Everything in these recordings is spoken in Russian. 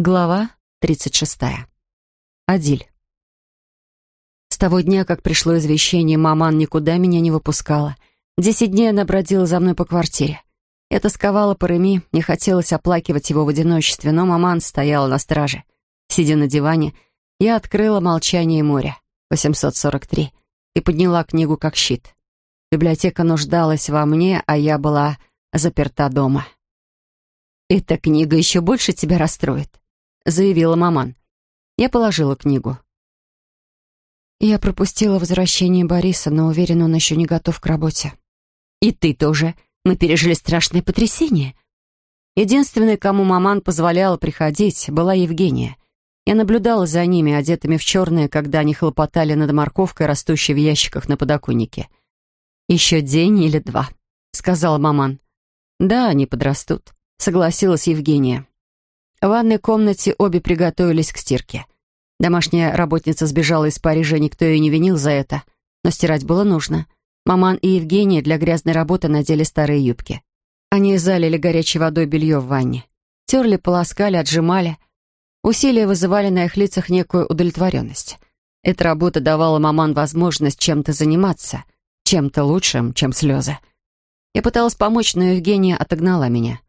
Глава 36. Адиль. С того дня, как пришло извещение, маман никуда меня не выпускала. Десять дней она бродила за мной по квартире. Я тосковала по Реми, не хотелось оплакивать его в одиночестве, но маман стояла на страже. Сидя на диване, я открыла «Молчание моря» 843 и подняла книгу как щит. Библиотека нуждалась во мне, а я была заперта дома. «Эта книга еще больше тебя расстроит», заявила маман. Я положила книгу. Я пропустила возвращение Бориса, но уверена, он еще не готов к работе. «И ты тоже. Мы пережили страшное потрясение». Единственной, кому маман позволяла приходить, была Евгения. Я наблюдала за ними, одетыми в черное, когда они хлопотали над морковкой, растущей в ящиках на подоконнике. «Еще день или два», — сказала маман. «Да, они подрастут», — согласилась Евгения. В ванной комнате обе приготовились к стирке. Домашняя работница сбежала из Парижа, никто ее не винил за это. Но стирать было нужно. Маман и Евгения для грязной работы надели старые юбки. Они залили горячей водой белье в ванне. Терли, полоскали, отжимали. Усилия вызывали на их лицах некую удовлетворенность. Эта работа давала маман возможность чем-то заниматься, чем-то лучшим, чем слезы. Я пыталась помочь, но Евгения отогнала меня.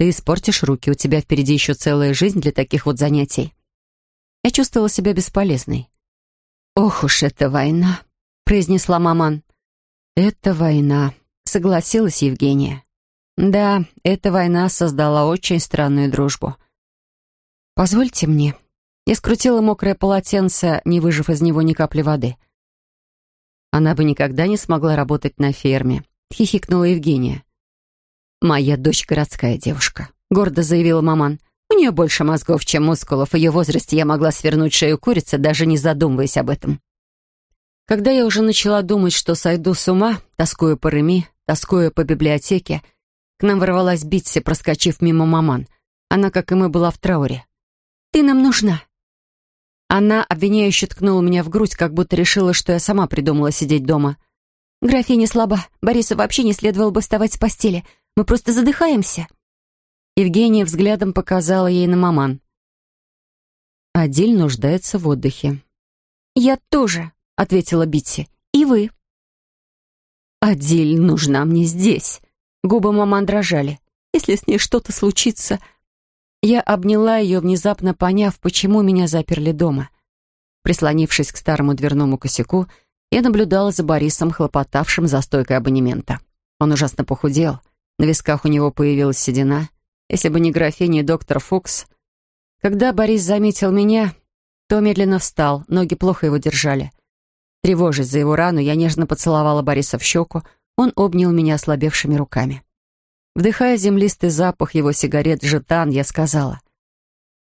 Ты испортишь руки, у тебя впереди еще целая жизнь для таких вот занятий. Я чувствовала себя бесполезной. «Ох уж эта война!» — произнесла маман. «Это война», — согласилась Евгения. «Да, эта война создала очень странную дружбу». «Позвольте мне». Я скрутила мокрое полотенце, не выжив из него ни капли воды. Она бы никогда не смогла работать на ферме, хихикнула Евгения. «Моя дочь городская девушка», — гордо заявила маман. «У нее больше мозгов, чем мускулов. В ее возрасте я могла свернуть шею курицы, даже не задумываясь об этом». Когда я уже начала думать, что сойду с ума, тоскуя по Реми, тоскуя по библиотеке, к нам ворвалась Битси, проскочив мимо маман. Она, как и мы, была в трауре. «Ты нам нужна!» Она обвиняюще ткнула меня в грудь, как будто решила, что я сама придумала сидеть дома. «Графиня слаба. Борису вообще не следовало бы вставать с постели. Мы просто задыхаемся». Евгения взглядом показала ей на маман. Адиль нуждается в отдыхе. «Я тоже», — ответила Битси. «И вы». «Адиль нужна мне здесь». Губы маман дрожали. «Если с ней что-то случится...» Я обняла ее, внезапно поняв, почему меня заперли дома. Прислонившись к старому дверному косяку, я наблюдала за Борисом, хлопотавшим за стойкой абонемента. Он ужасно похудел. На висках у него появилась седина. Если бы не графиня и доктор Фукс. Когда Борис заметил меня, то медленно встал, ноги плохо его держали. Тревожась за его рану, я нежно поцеловала Бориса в щеку, он обнял меня ослабевшими руками. Вдыхая землистый запах его сигарет «Жетан», я сказала,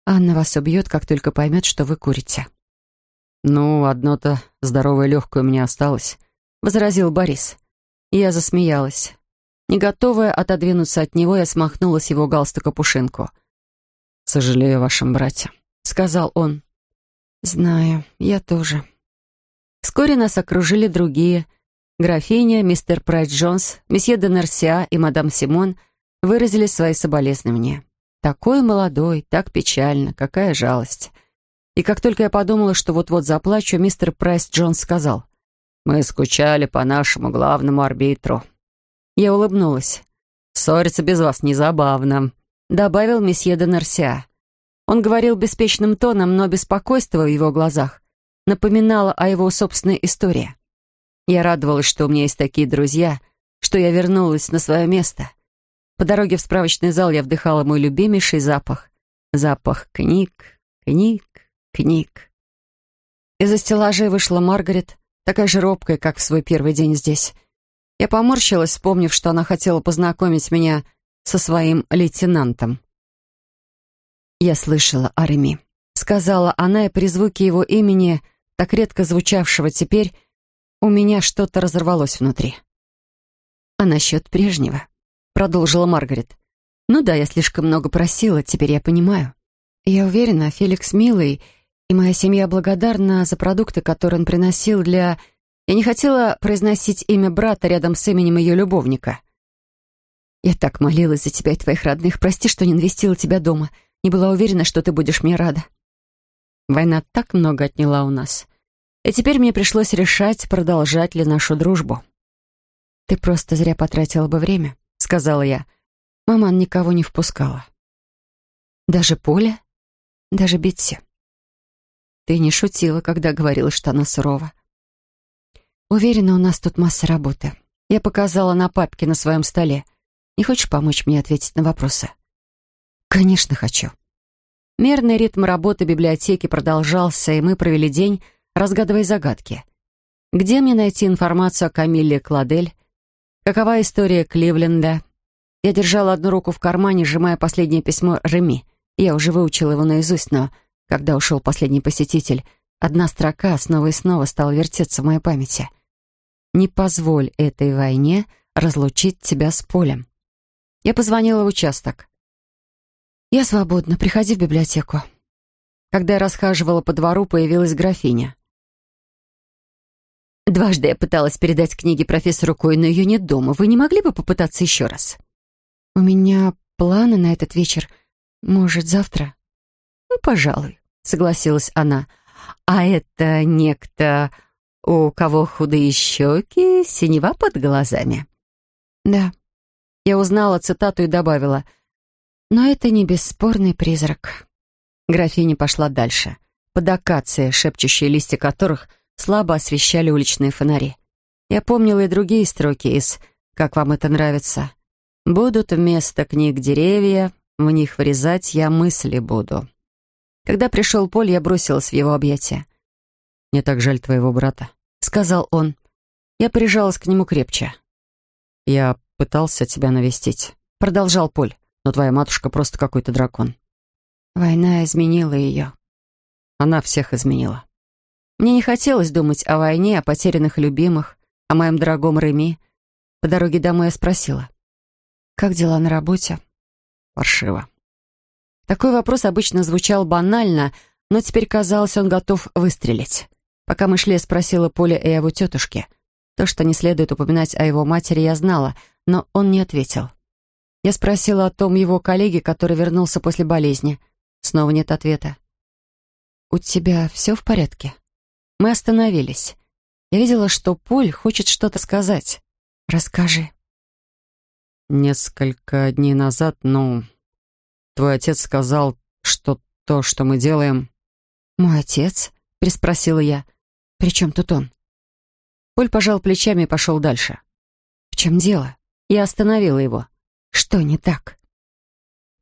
«Анна вас убьет, как только поймет, что вы курите». «Ну, одно-то здоровое легкое у меня осталось», — возразил Борис. Я засмеялась. Не готовая отодвинуться от него, я смахнула с его галстука пушинку. «Сожалею о вашем брате», — сказал он. «Знаю, я тоже». Вскоре нас окружили другие. Графиня, мистер Прайс Джонс, месье де Нерсиа и мадам Симон выразили свои соболезнования. Такой молодой, так печально, какая жалость. И как только я подумала, что вот-вот заплачу, мистер Прайс Джонс сказал, «Мы скучали по нашему главному арбитру». Я улыбнулась. «Ссориться без вас незабавно», — добавил месье де Нерсиа. Он говорил беспечным тоном, но беспокойство в его глазах напоминало о его собственной истории. Я радовалась, что у меня есть такие друзья, что я вернулась на свое место. По дороге в справочный зал я вдыхала мой любимейший запах. Запах книг, книг, книг. Из-за стеллажей вышла Маргарет, такая же робкая, как в свой первый день здесь. Я поморщилась, вспомнив, что она хотела познакомить меня со своим лейтенантом. «Я слышала о Реми», — сказала она, и при звуке его имени, так редко звучавшего теперь, у меня что-то разорвалось внутри. «А насчет прежнего?» — продолжила Маргарет. «Ну да, я слишком много просила, теперь я понимаю. Я уверена, Феликс милый, и моя семья благодарна за продукты, которые он приносил для я не хотела произносить имя брата рядом с именем ее любовника. «Я так молилась за тебя и твоих родных. Прости, что не навестила тебя дома. не была уверена, что ты будешь мне рада. Война так много отняла у нас. И теперь мне пришлось решать, продолжать ли нашу дружбу. «Ты просто зря потратила бы время», — сказала я. Маман никого не впускала. «Даже Поля? Даже Битси?» «Ты не шутила, когда говорила, что она сурова». «Уверена, у нас тут масса работы. Я показала на папке на своем столе. Не хочешь помочь мне ответить на вопросы?» «Конечно хочу». Мерный ритм работы библиотеки продолжался, и мы провели день, разгадывая загадки. Где мне найти информацию о Камилле Кладель? Какова история Кливленда? Я держала одну руку в кармане, сжимая последнее письмо Реми. Я уже выучила его наизусть, но когда ушел последний посетитель, одна строка снова и снова стала вертеться в моей памяти. «Не позволь этой войне разлучить тебя с полем». Я позвонила в участок. «Я свободна, приходи в библиотеку». Когда я расхаживала по двору, появилась графиня. Дважды я пыталась передать книги профессору Кой, но ее нет дома. Вы не могли бы попытаться еще раз? У меня планы на этот вечер. Может, завтра? Ну, пожалуй, согласилась она. А это некто, у кого худые щеки, синева под глазами? Да. Я узнала цитату и добавила. Но это не бесспорный призрак. Графиня пошла дальше. Под акацией, шепчущие листья которых слабо освещали уличные фонари. Я помнила и другие строки из «Как вам это нравится?» «Будут вместо книг деревья, в них врезать я мысли буду». Когда пришел Поль, я бросилась в его объятия. «Мне так жаль твоего брата», — сказал он. Я прижалась к нему крепче. «Я пытался тебя навестить», — продолжал Поль, «но твоя матушка просто какой-то дракон». Война изменила ее. Она всех изменила. Мне не хотелось думать о войне, о потерянных любимых, о моем дорогом Реми. По дороге домой я спросила. «Как дела на работе?» «Паршиво». Такой вопрос обычно звучал банально, но теперь казалось, он готов выстрелить. Пока мы шли, я спросила Поля и его тетушке. То, что не следует упоминать о его матери, я знала, но он не ответил. Я спросила о том его коллеге, который вернулся после болезни. Снова нет ответа. «У тебя все в порядке?» Мы остановились. Я видела, что Поль хочет что-то сказать. «Расскажи». Несколько дней назад, ну, твой отец сказал, что то, что мы делаем... «Мой отец?» — переспросила я. «При чем тут он?» Поль пожал плечами и пошел дальше. «В чем дело?» Я остановила его. «Что не так?»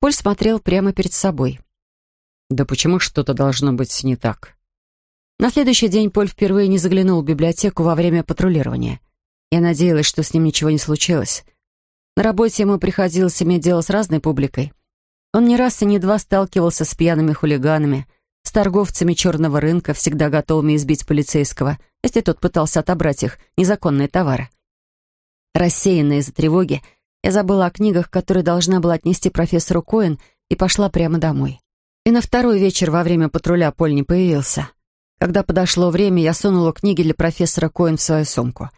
Поль смотрел прямо перед собой. «Да почему что-то должно быть не так?» На следующий день Поль впервые не заглянул в библиотеку во время патрулирования. Я надеялась, что с ним ничего не случилось. На работе ему приходилось иметь дело с разной публикой. Он не раз и не два сталкивался с пьяными хулиганами, с торговцами черного рынка, всегда готовыми избить полицейского, если тот пытался отобрать их незаконные товары. Рассеянная из-за тревоги, я забыла о книгах, которые должна была отнести профессору Коэн, и пошла прямо домой. И на второй вечер во время патруля Поль не появился. Когда подошло время, я сунула книги для профессора Коэн в свою сумку.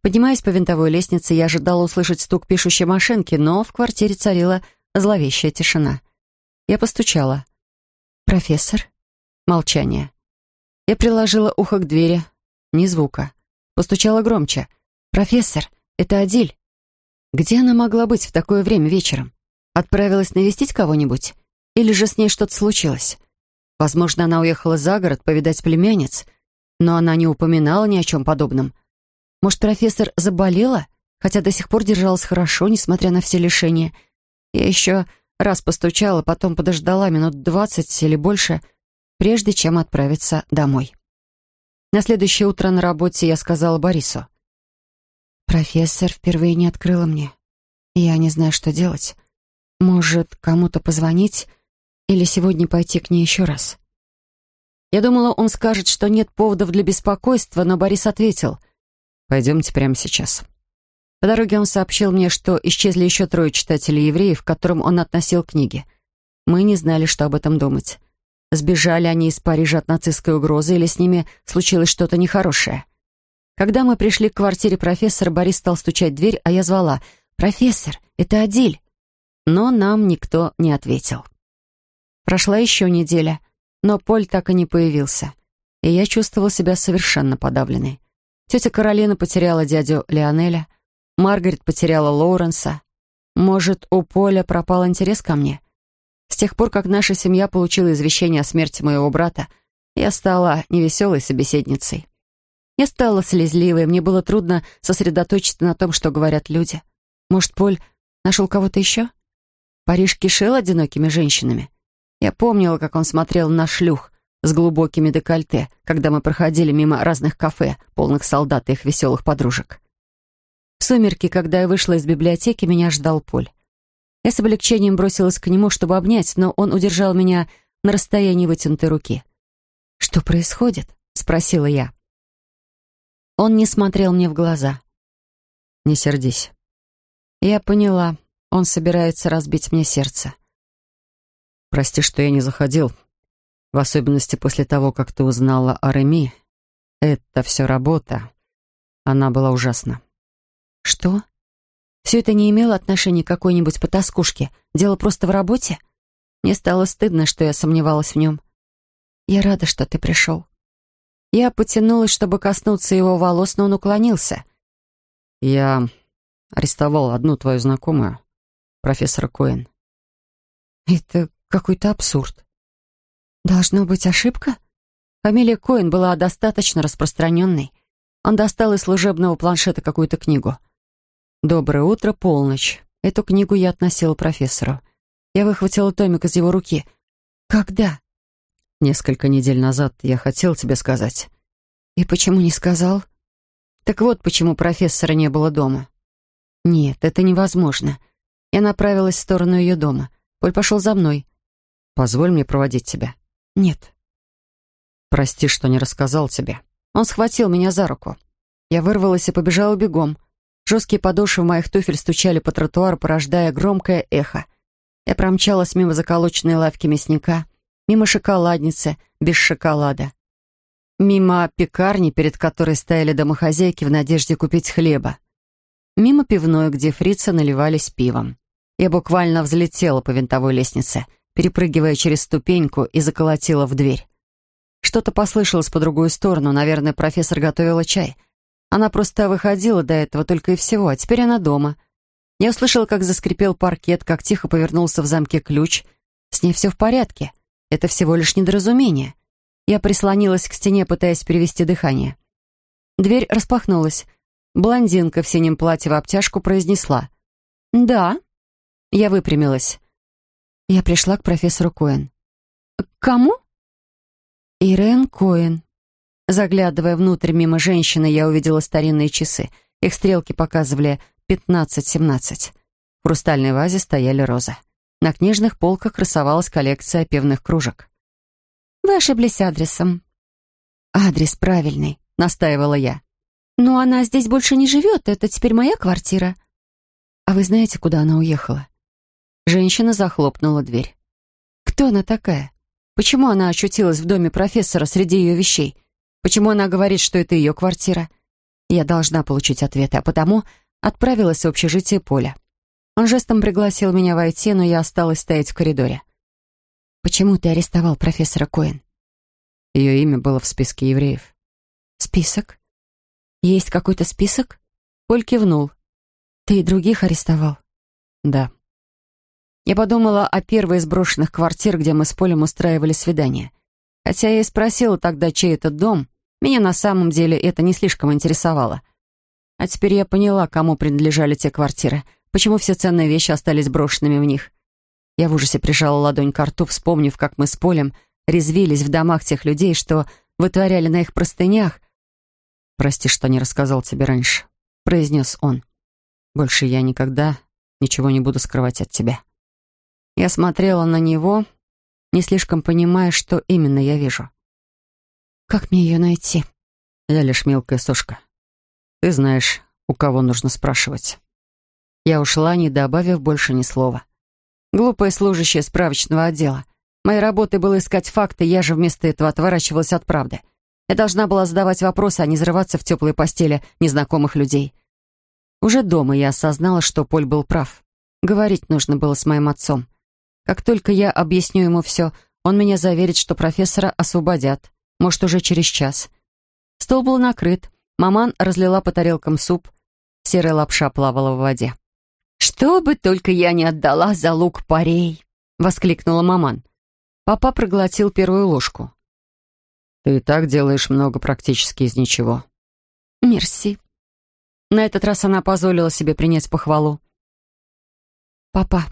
Поднимаясь по винтовой лестнице, я ожидала услышать стук пишущей машинки, но в квартире царила зловещая тишина. Я постучала. «Профессор?» Молчание. Я приложила ухо к двери. Ни звука. Постучала громче. «Профессор, это Адиль». Где она могла быть в такое время вечером? Отправилась навестить кого-нибудь? Или же с ней что-то случилось? Возможно, она уехала за город повидать племянниц, но она не упоминала ни о чем подобном. Может, профессор заболела, хотя до сих пор держалась хорошо, несмотря на все лишения. Я еще раз постучала, потом подождала минут двадцать или больше, прежде чем отправиться домой. На следующее утро на работе я сказала Борису. «Профессор впервые не открыла мне. Я не знаю, что делать. Может, кому-то позвонить?» Или сегодня пойти к ней еще раз? Я думала, он скажет, что нет поводов для беспокойства, но Борис ответил. «Пойдемте прямо сейчас». По дороге он сообщил мне, что исчезли еще трое читателей евреев, к которым он относил книги. Мы не знали, что об этом думать. Сбежали они из Парижа от нацистской угрозы или с ними случилось что-то нехорошее. Когда мы пришли к квартире профессора, Борис стал стучать в дверь, а я звала «Профессор, это Адиль!» Но нам никто не ответил. Прошла еще неделя, но Поль так и не появился, и я чувствовала себя совершенно подавленной. Тетя Каролина потеряла дядю Леонеля, Маргарет потеряла Лоуренса. Может, у Поля пропал интерес ко мне? С тех пор, как наша семья получила извещение о смерти моего брата, я стала невеселой собеседницей. Я стала слезливой, мне было трудно сосредоточиться на том, что говорят люди. Может, Поль нашел кого-то еще? Париж кишел одинокими женщинами. Я помнила, как он смотрел на шлюх с глубокими декольте, когда мы проходили мимо разных кафе, полных солдат и их веселых подружек. В сумерки, когда я вышла из библиотеки, меня ждал Поль. Я с облегчением бросилась к нему, чтобы обнять, но он удержал меня на расстоянии вытянутой руки. «Что происходит?» — спросила я. Он не смотрел мне в глаза. «Не сердись». Я поняла, он собирается разбить мне сердце. «Прости, что я не заходил, в особенности после того, как ты узнала о Реми. Это все работа. Она была ужасна». «Что? Все это не имело отношения к какой-нибудь потаскушке? Дело просто в работе?» Мне стало стыдно, что я сомневалась в нем. «Я рада, что ты пришел». Я потянулась, чтобы коснуться его волос, но он уклонился. «Я арестовал одну твою знакомую, профессора Коэн». «Это какой-то абсурд. Должно быть ошибка?» Фамилия Коэн была достаточно распространенной. Он достал из служебного планшета какую-то книгу. «Доброе утро, полночь». Эту книгу я относила профессору. Я выхватила томик из его руки. «Когда?» Несколько недель назад я хотел тебе сказать. И почему не сказал? Так вот, почему профессора не было дома. Нет, это невозможно. Я направилась в сторону ее дома. Поль пошел за мной. Позволь мне проводить тебя. Нет. Прости, что не рассказал тебе. Он схватил меня за руку. Я вырвалась и побежала бегом. Жесткие подошвы моих туфель стучали по тротуару, порождая громкое эхо. Я промчалась мимо заколоченной лавки мясника, мимо шоколадницы без шоколада, мимо пекарни, перед которой стояли домохозяйки в надежде купить хлеба, мимо пивной, где фрицы наливались пивом. Я буквально взлетела по винтовой лестнице, перепрыгивая через ступеньку и заколотила в дверь. Что-то послышалось по другую сторону, наверное, профессор готовила чай. Она просто выходила до этого только и всего, а теперь она дома. Я услышала, как заскрипел паркет, как тихо повернулся в замке ключ. С ней все в порядке. Это всего лишь недоразумение. Я прислонилась к стене, пытаясь перевести дыхание. Дверь распахнулась. Блондинка в синем платье в обтяжку произнесла. «Да». Я выпрямилась. Я пришла к профессору Коэн. «К кому?» «Ирен Коэн». Заглядывая внутрь мимо женщины, я увидела старинные часы. Их стрелки показывали пятнадцать-семнадцать. В хрустальной вазе стояли розы. На книжных полках красовалась коллекция пивных кружек. «Вы ошиблись адресом». «Адрес правильный», — настаивала я. «Но она здесь больше не живет, это теперь моя квартира». «А вы знаете, куда она уехала?» Женщина захлопнула дверь. «Кто она такая? Почему она очутилась в доме профессора среди ее вещей? Почему она говорит, что это ее квартира?» Я должна получить ответы, а потому отправилась в общежитие Поля. Он жестом пригласил меня войти, но я осталась стоять в коридоре. «Почему ты арестовал профессора Коэн?» Ее имя было в списке евреев. «Список? Есть какой-то список?» Поль кивнул. «Ты и других арестовал?» «Да». Я подумала о первой из брошенных квартир, где мы с Полем устраивали свидание. Хотя я и спросила тогда, чей это дом, меня на самом деле это не слишком интересовало. А теперь я поняла, кому принадлежали те квартиры — Почему все ценные вещи остались брошенными в них? Я в ужасе прижала ладонь к рту, вспомнив, как мы с Полем резвились в домах тех людей, что вытворяли на их простынях. «Прости, что не рассказал тебе раньше», — произнес он. «Больше я никогда ничего не буду скрывать от тебя». Я смотрела на него, не слишком понимая, что именно я вижу. «Как мне ее найти?» «Я лишь мелкая сушка. Ты знаешь, у кого нужно спрашивать». Я ушла, не добавив больше ни слова. Глупая служащая справочного отдела. Моей работой было искать факты, я же вместо этого отворачивалась от правды. Я должна была задавать вопросы, а не взрываться в теплой постели незнакомых людей. Уже дома я осознала, что Поль был прав. Говорить нужно было с моим отцом. Как только я объясню ему все, он меня заверит, что профессора освободят. Может, уже через час. Стол был накрыт. Маман разлила по тарелкам суп. Серая лапша плавала в воде. «Что бы только я не отдала за лук парей!» — воскликнула маман. Папа проглотил первую ложку. «Ты и так делаешь много практически из ничего». «Мерси». На этот раз она позволила себе принять похвалу. «Папа,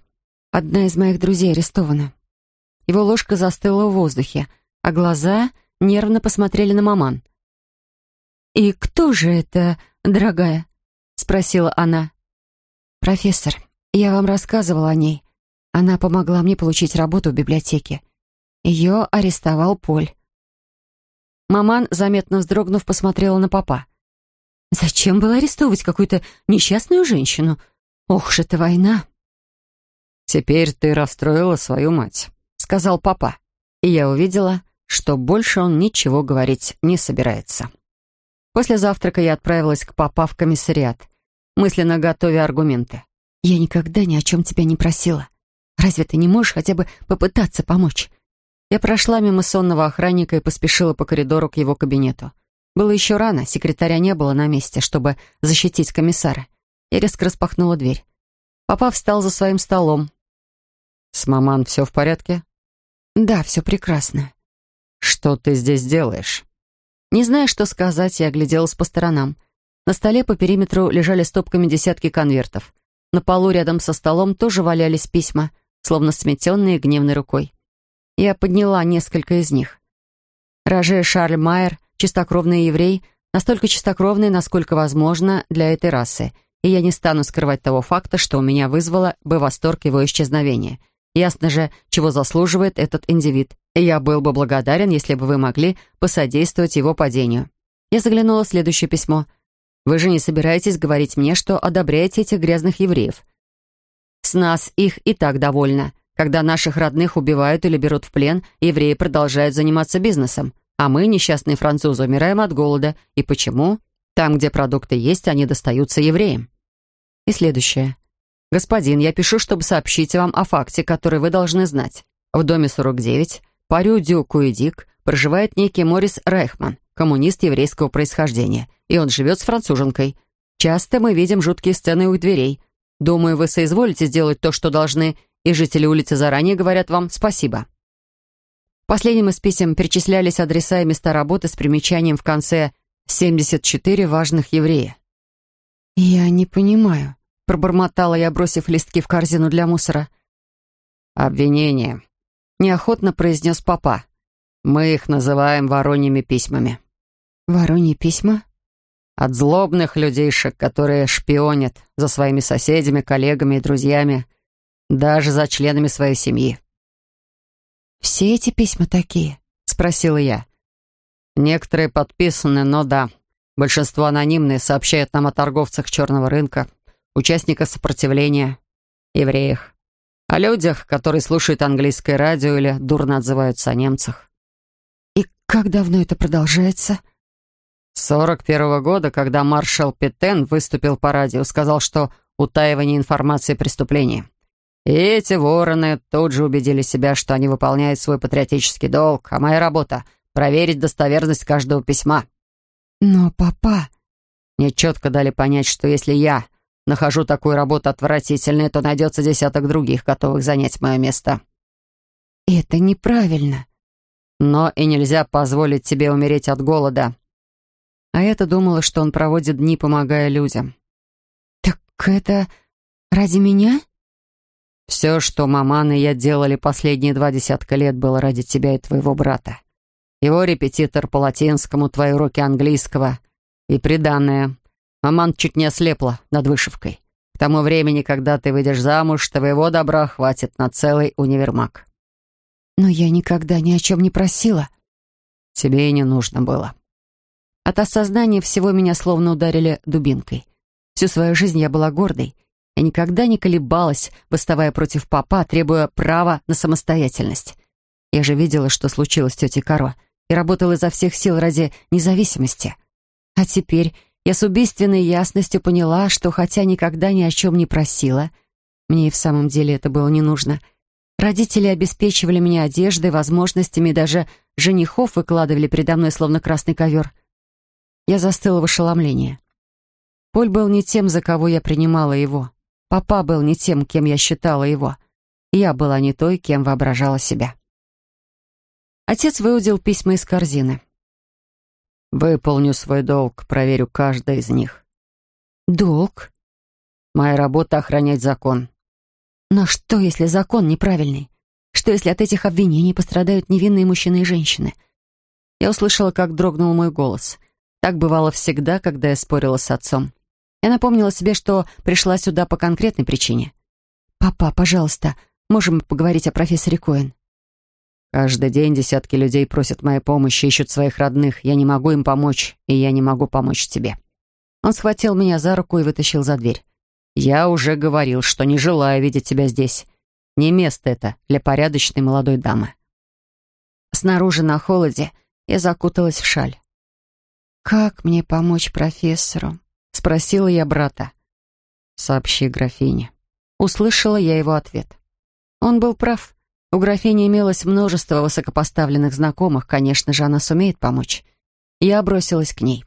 одна из моих друзей арестована». Его ложка застыла в воздухе, а глаза нервно посмотрели на маман. «И кто же это, дорогая?» — спросила она. «Профессор, я вам рассказывала о ней. Она помогла мне получить работу в библиотеке. Ее арестовал Поль». Маман, заметно вздрогнув, посмотрела на папа. «Зачем было арестовывать какую-то несчастную женщину? Ох ж это война!» «Теперь ты расстроила свою мать», — сказал папа. И я увидела, что больше он ничего говорить не собирается. После завтрака я отправилась к папа в комиссариат мысленно готовя аргументы. «Я никогда ни о чем тебя не просила. Разве ты не можешь хотя бы попытаться помочь?» Я прошла мимо сонного охранника и поспешила по коридору к его кабинету. Было еще рано, секретаря не было на месте, чтобы защитить комиссара. Я резко распахнула дверь. Папа встал за своим столом. «С маман все в порядке?» «Да, все прекрасно». «Что ты здесь делаешь?» Не зная, что сказать, я огляделась по сторонам. На столе по периметру лежали стопками десятки конвертов. На полу рядом со столом тоже валялись письма, словно сметенные гневной рукой. Я подняла несколько из них. Роже Шарль Майер, чистокровный еврей, настолько чистокровный, насколько возможно для этой расы, и я не стану скрывать того факта, что у меня вызвало бы восторг его исчезновения. Ясно же, чего заслуживает этот индивид, я был бы благодарен, если бы вы могли посодействовать его падению. Я заглянула в следующее письмо — вы же не собираетесь говорить мне, что одобряете этих грязных евреев? С нас их и так довольно. Когда наших родных убивают или берут в плен, евреи продолжают заниматься бизнесом. А мы, несчастные французы, умираем от голода. И почему? Там, где продукты есть, они достаются евреям. И следующее. «Господин, я пишу, чтобы сообщить вам о факте, который вы должны знать. В доме 49, по Рю Куидик, проживает некий Морис Рейхман, коммунист еврейского происхождения, и он живет с француженкой. Часто мы видим жуткие сцены у дверей. Думаю, вы соизволите сделать то, что должны, и жители улицы заранее говорят вам спасибо. Последним из писем перечислялись адреса и места работы с примечанием в конце «74 важных еврея». «Я не понимаю», — пробормотала я, бросив листки в корзину для мусора. «Обвинение», — неохотно произнес папа. «Мы их называем вороньими письмами». «Вороньи письма?» От злобных людейшек, которые шпионят за своими соседями, коллегами и друзьями, даже за членами своей семьи. «Все эти письма такие?» — спросила я. «Некоторые подписаны, но да. Большинство анонимные, сообщают нам о торговцах черного рынка, участниках сопротивления, евреях, о людях, которые слушают английское радио или дурно отзываются о немцах». «И как давно это продолжается?» Сорок первого года, когда маршал Петен выступил по радио, сказал, что утаивание информации — преступление. И эти вороны тут же убедили себя, что они выполняют свой патриотический долг, а моя работа — проверить достоверность каждого письма. Но папа... Мне четко дали понять, что если я нахожу такую работу отвратительной, то найдется десяток других, готовых занять мое место. Это неправильно. Но и нельзя позволить тебе умереть от голода. А я-то думала, что он проводит дни, помогая людям. «Так это ради меня?» «Все, что маман и я делали последние два десятка лет, было ради тебя и твоего брата. Его репетитор по латинскому, твои уроки английского и приданное. Маман чуть не ослепла над вышивкой. К тому времени, когда ты выйдешь замуж, твоего добра хватит на целый универмаг». «Но я никогда ни о чем не просила». «Тебе и не нужно было». От осознания всего меня словно ударили дубинкой. Всю свою жизнь я была гордой. Я никогда не колебалась, восставая против папа, требуя права на самостоятельность. Я же видела, что случилось с тетей Каро, и работала изо всех сил ради независимости. А теперь я с убийственной ясностью поняла, что хотя никогда ни о чем не просила, мне и в самом деле это было не нужно, Родители обеспечивали меня одеждой, возможностями, даже женихов выкладывали передо мной словно красный ковер. Я застыла в ошеломлении. Поль был не тем, за кого я принимала его. Папа был не тем, кем я считала его. Я была не той, кем воображала себя. Отец выудил письма из корзины. «Выполню свой долг, проверю каждое из них». «Долг?» «Моя работа — охранять закон». «Но что, если закон неправильный? Что, если от этих обвинений пострадают невинные мужчины и женщины?» Я услышала, как дрогнул мой голос. Так бывало всегда, когда я спорила с отцом. Я напомнила себе, что пришла сюда по конкретной причине. «Папа, пожалуйста, можем поговорить о профессоре Коэн?» Каждый день десятки людей просят моей помощи, ищут своих родных. Я не могу им помочь, и я не могу помочь тебе». Он схватил меня за руку и вытащил за дверь. «Я уже говорил, что не желаю видеть тебя здесь. Не место это для порядочной молодой дамы». Снаружи на холоде я закуталась в шаль. «Как мне помочь профессору?» — спросила я брата. «Сообщи графине». Услышала я его ответ. Он был прав. У графини имелось множество высокопоставленных знакомых, конечно же, она сумеет помочь. Я бросилась к ней.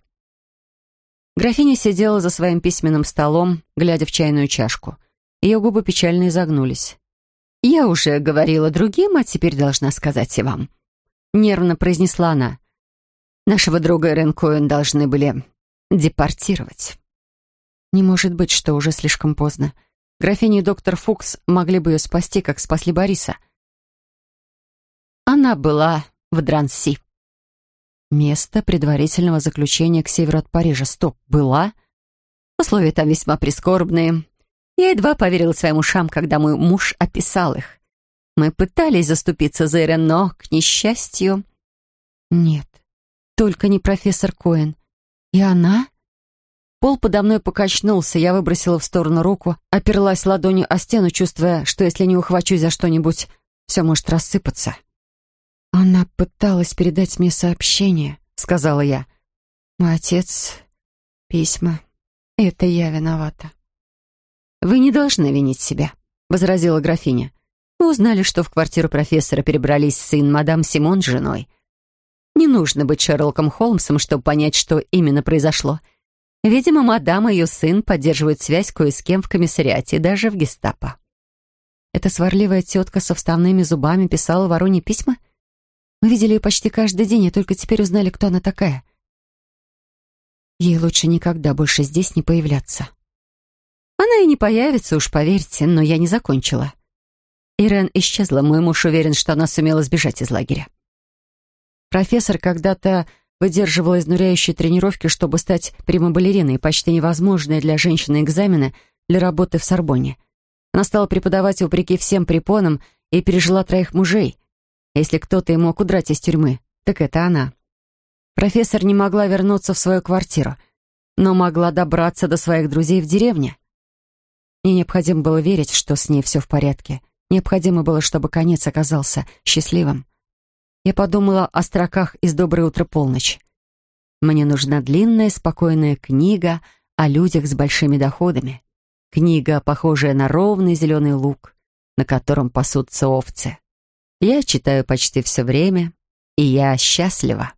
Графиня сидела за своим письменным столом, глядя в чайную чашку. Ее губы печально изогнулись. «Я уже говорила другим, а теперь должна сказать и вам», — нервно произнесла она. «Нашего друга Эрен Коэн должны были депортировать». Не может быть, что уже слишком поздно. Графиня и доктор Фукс могли бы ее спасти, как спасли Бориса — она была в Дранси. Место предварительного заключения к северу от Парижа. Стоп, была? Условия там весьма прискорбные. Я едва поверила своим ушам, когда мой муж описал их. Мы пытались заступиться за Эрен, но, к несчастью... Нет, только не профессор Коэн. И она? Пол подо мной покачнулся, я выбросила в сторону руку, оперлась ладонью о стену, чувствуя, что если не ухвачусь за что-нибудь, все может рассыпаться. «Она пыталась передать мне сообщение», — сказала я. «Мой отец, письма. Это я виновата». «Вы не должны винить себя», — возразила графиня. «Вы узнали, что в квартиру профессора перебрались сын мадам Симон с женой. Не нужно быть Шерлоком Холмсом, чтобы понять, что именно произошло. Видимо, мадам и ее сын поддерживают связь кое с кем в комиссариате, даже в гестапо». Эта сварливая тетка со вставными зубами писала вороне письма — мы видели ее почти каждый день, и только теперь узнали, кто она такая. Ей лучше никогда больше здесь не появляться. Она и не появится, уж поверьте, но я не закончила. Ирен исчезла, мой муж уверен, что она сумела сбежать из лагеря. Профессор когда-то выдерживала изнуряющие тренировки, чтобы стать прямобалериной, почти невозможные для женщины экзамены для работы в Сорбонне. Она стала преподавать вопреки всем препонам и пережила троих мужей. Если кто-то и мог удрать из тюрьмы, так это она. Профессор не могла вернуться в свою квартиру, но могла добраться до своих друзей в деревне. Мне необходимо было верить, что с ней все в порядке. Необходимо было, чтобы конец оказался счастливым. Я подумала о строках из «Доброе утро, полночь». Мне нужна длинная, спокойная книга о людях с большими доходами. Книга, похожая на ровный зеленый луг, на котором пасутся овцы. Я читаю почти все время, и я счастлива.